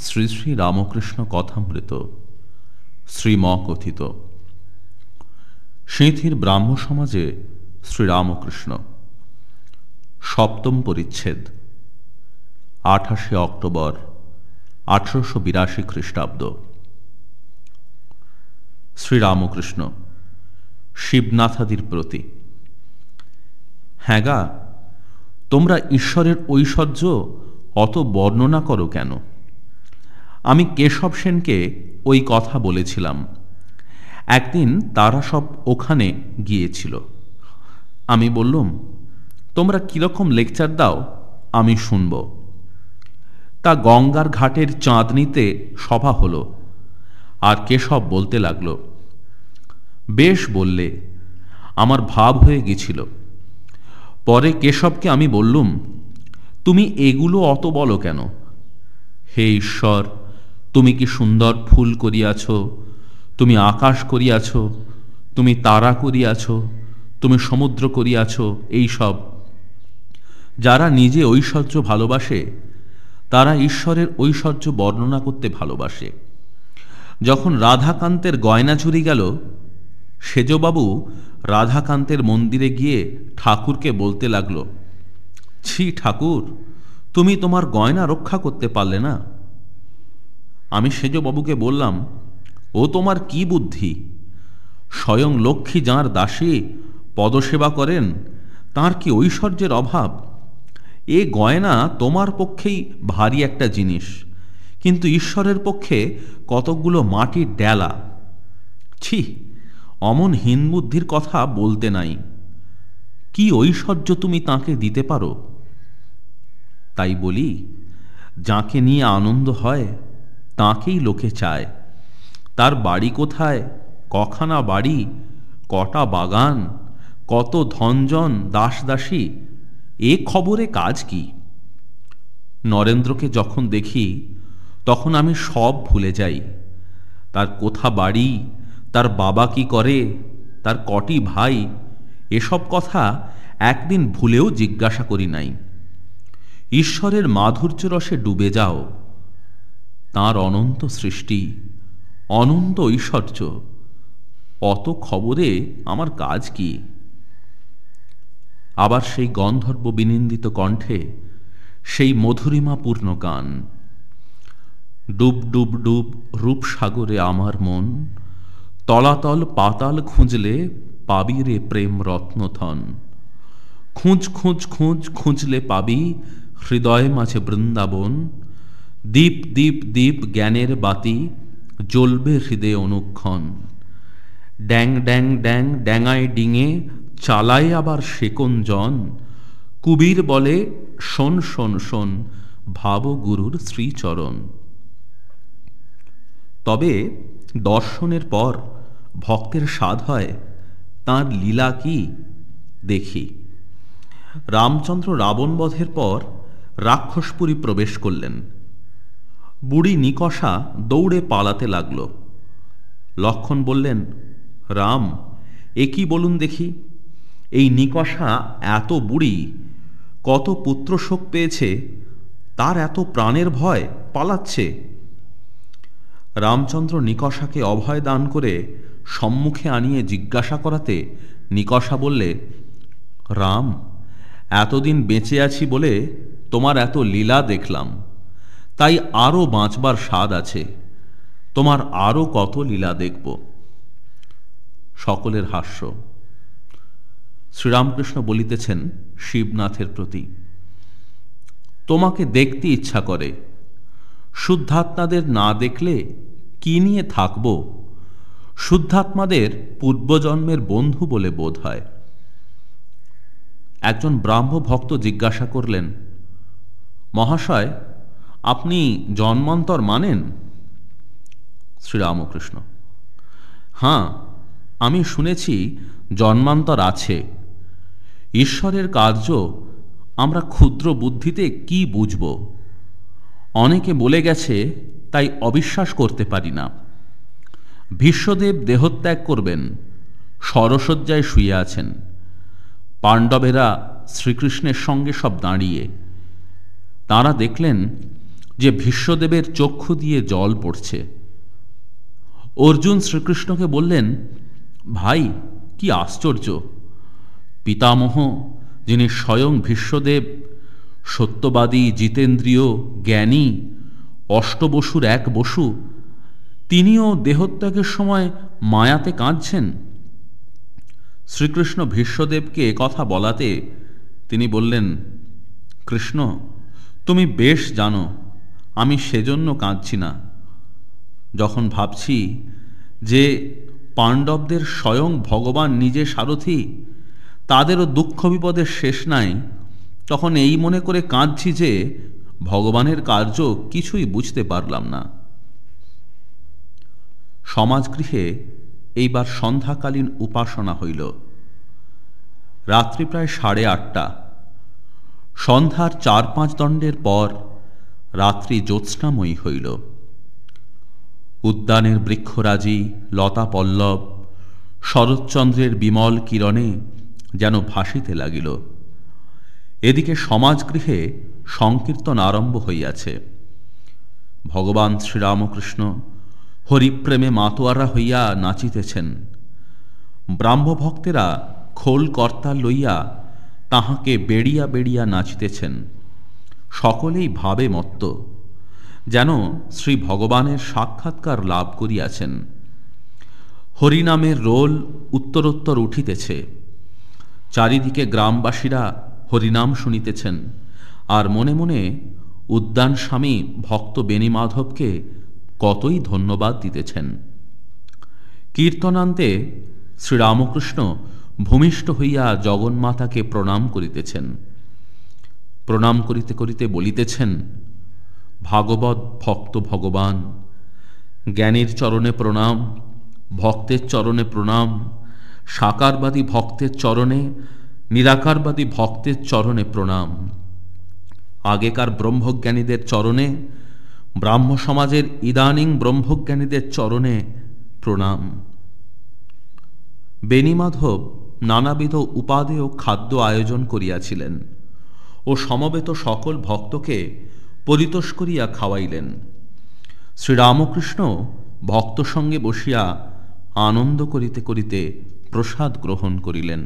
শ্রী শ্রী রামকৃষ্ণ কথামৃত শ্রীম কথিত সিঁথির ব্রাহ্ম সমাজে শ্রীরামকৃষ্ণ সপ্তম পরিচ্ছেদ, আঠাশে অক্টোবর, আঠারোশো বিরাশি খ্রিস্টাব্দ। শ্রীরামকৃষ্ণ শিবনাথাদির প্রতি। হ্যাঁ তোমরা ঈশ্বরের ঐশ্বর্য অত বর্ণনা করো কেন? আমি কেশব সেনকে ওই কথা বলেছিলাম। একদিন তারা সব ওখানে গিয়েছিল। আমি বললুম, তোমরা কীরকম লেকচার দাও, আমি শুনব। তা গঙ্গার ঘাটের চাঁদনিতে সভা হলো, আর কেশব বলতে লাগল, বেশ বললে, আমার ভাব হয়ে গেছিল। পরে কেশবকে আমি বললুম, তুমি এগুলো অত বলো কেন? হে ঈশ্বর তুমি কি সুন্দর ফুল করিয়াছ? তুমি আকাশ করিয়াছ? তুমি তারা করিয়াছ? তুমি সমুদ্র করিয়াছ? এই সব। যারা নিজে ঐশ্বর্য ভালোবাসে, তারা ঈশ্বরের ঐশ্বর্য বর্ণনা করতে ভালোবাসে। যখন রাধাকান্তের গয়না চুরি গেল, সেজবাবু রাধাকান্তের মন্দিরে গিয়ে ঠাকুরকে বলতে লাগল, ছি ঠাকুর, তুমি তোমার গয়না রক্ষা করতে পারলে না? আমি সেজবাবুকে বললাম, ও তোমার কি বুদ্ধি? স্বয়ং লক্ষ্মী যাঁর দাসী পদসেবা করেন, তার কি ঐশ্বর্যের অভাব? এ গয়না তোমার পক্ষেই ভারী একটা জিনিস, কিন্তু ঈশ্বরের পক্ষে কতকগুলো মাটির ডেলা। ছি, অমন হীন বুদ্ধির কথা বলতে নাই। কি ঐশ্বর্য তুমি তাকে দিতে পারো? তাই বলি, যাকে নিয়ে আনন্দ হয় তাকেই লোকে চায়। তার বাড়ি কোথায়? কখানা বাড়ি? কটা বাগান? কত ধনজন দাস দাসী এ খবরে কাজ কি? নরেন্দ্রকে যখন দেখি, তখন আমি সব ভুলে যাই। তার কোথা বাড়ি? তার বাবা কি করে? তার কটি ভাই? এসব কথা একদিন ভুলেও জিজ্ঞাসা করি নাই। ঈশ্বরের মাধুর্য রসে ডুবে যাও। তার অনন্ত সৃষ্টি, অনন্ত ঐশ্বর্য। অত খবরে আমার কাজ কি? আবার সেই গন্ধর্ব বিনিন্দিত কণ্ঠে সেই মধুরিমাপূর্ণ গান। ডুব ডুব ডুব রূপসাগরে আমার মন, তলাতল পাতাল খুঁজলে পাবি রে প্রেম রত্নথন। খুঁজ খুঁজ খুঁজ খুঁজলে পাবি হৃদয় মাঝে বৃন্দাবন দীপ দীপ দীপ জ্ঞানের বাতি জ্বলবে হৃদয়ে অনুক্ষণ। ড্যাং ড্যাং ড্যাং, ড্যাঙায় ডিঙে চালায় আবার সেকন জন। কুবির বলে, শোন শোন শোন ভাব গুরুর শ্রীচরণ। তবে দর্শনের পর ভক্তের স্বাদ হয়, তাঁর লীলা কি? দেখি। রামচন্দ্র রাবণবধের পর রাক্ষসপুরী প্রবেশ করলেন। বুড়ি নিকষা দৌড়ে পালাতে লাগল। লক্ষণ বললেন, রাম, এ কি বলুন দেখি? এই নিকষা এত বুড়ি, কত পুত্রশোক পেয়েছে, তার এত প্রাণের ভয় পালাচ্ছে। রামচন্দ্র নিকষাকে অভয় দান করে সম্মুখে আনিয়ে জিজ্ঞাসা করাতে নিকষা বললে, রাম, এতদিন বেঁচে আছি বলে তোমার এত লীলা দেখলাম। তাই আরও বাঁচবার স্বাদ আছে। তোমার আরও কত লীলা দেখব। সকলের হাস্য। শ্রীরামকৃষ্ণ বলিতেছেন, শিবনাথের প্রতি, তোমাকে দেখতে ইচ্ছা করে। শুদ্ধাত্মাদের না দেখলে কি নিয়ে থাকব? শুদ্ধাত্মাদের পূর্বজন্মের বন্ধু বলে বোধ হয়। একজন ব্রাহ্ম ভক্ত জিজ্ঞাসা করলেন, মহাশয় আপনি জন্মান্তর মানেন? শ্রীরামকৃষ্ণ। হাঁ আমি শুনেছি জন্মান্তর আছে। ঈশ্বরের কার্য আমরা ক্ষুদ্র বুদ্ধিতে কি বুঝব? অনেকে বলে গেছে, তাই অবিশ্বাস করতে পারি না। ভীষ্মদেব দেহত্যাগ করবেন, সরসজ্জায় শুয়ে আছেন। পাণ্ডবেরা শ্রীকৃষ্ণের সঙ্গে সব দাঁড়িয়ে। তাঁরা দেখলেন যে ভীষ্মদেবের চক্ষু দিয়ে জল পড়ছে। অর্জুন শ্রীকৃষ্ণকে বললেন, ভাই, কি আশ্চর্য! পিতামহ, যিনি স্বয়ং ভীষ্মদেব, সত্যবাদী জিতেন্দ্রীয়, জ্ঞানী, অষ্টবসুর এক বসু, তিনিও দেহত্যাগের সময় মায়াতে কাঁদছেন। শ্রীকৃষ্ণ ভীষ্মদেবকে কথা বলাতে তিনি বললেন, কৃষ্ণ, তুমি বেশ জানো আমি সেজন্য কাঁদছি না। যখন ভাবছি যে পাণ্ডবদের স্বয়ং ভগবান নিজে সারথি, তাদেরও দুঃখ বিপদের শেষ নাই, তখন এই মনে করে কাঁদছি যে ভগবানের কার্য কিছুই বুঝতে পারলাম না। সমাজগৃহে এইবার সন্ধ্যাকালীন উপাসনা হইল। রাত্রি প্রায় সাড়ে আটটা। সন্ধ্যার চার পাঁচ দণ্ডের পর রাত্রি জ্যোৎস্নাময়ী হইল। উদ্যানের বৃক্ষরাজি, লতা পল্লব, শরৎচন্দ্রের বিমল কিরণে যেন ভাসিতে লাগিল। এদিকে সমাজগৃহে সংকীর্তন আরম্ভ হইয়াছে। ভগবান শ্রীরামকৃষ্ণ হরিপ্রেমে মাতোয়ারা হইয়া নাচিতেছেন। ব্রাহ্মভক্তেরা খোল কর্তা লইয়া তাহাকে বেড়িয়া বেড়িয়া নাচিতেছেন। সকলেই ভাবে মত্ত, যেন শ্রী ভগবানের সাক্ষাৎকার লাভ করিয়াছেন। হরিনামের রোল উত্তরোত্তর উঠিতেছে, চারিদিকে গ্রামবাসীরা হরিনাম শুনিতেছেন, আর মনে মনে উদ্যান স্বামী ভক্ত বেণীমাধবকে কতই ধন্যবাদ দিতেছেন। কীর্তনান্তে শ্রীরামকৃষ্ণ ভূমিষ্ঠ হইয়া জগন্মাতাকে প্রণাম করিতেছেন। প্রণাম করিতে করিতে বলিতেছেন, ভাগবত ভক্ত ভগবান, জ্ঞানীর চরণে প্রণাম, ভক্তের চরণে প্রণাম, সাকারবাদী ভক্তের চরণে, নিরাকারবাদী ভক্তের চরণে প্রণাম। আগেকার ব্রহ্মজ্ঞানীদের চরণে, ব্রাহ্ম সমাজের ইদানিং ব্রহ্মজ্ঞানীদের চরণে প্রণাম। বেণীমাধব নানাবিধ উপাদেয় খাদ্য আয়োজন করিয়াছিলেন। ও সমবেত সকল ভক্তকে পরিতোষ করিয়া খাওয়াইলেন। শ্রীরামকৃষ্ণ ভক্ত সঙ্গে বসিয়া আনন্দ করিতে করিতে প্রসাদ গ্রহণ করিলেন।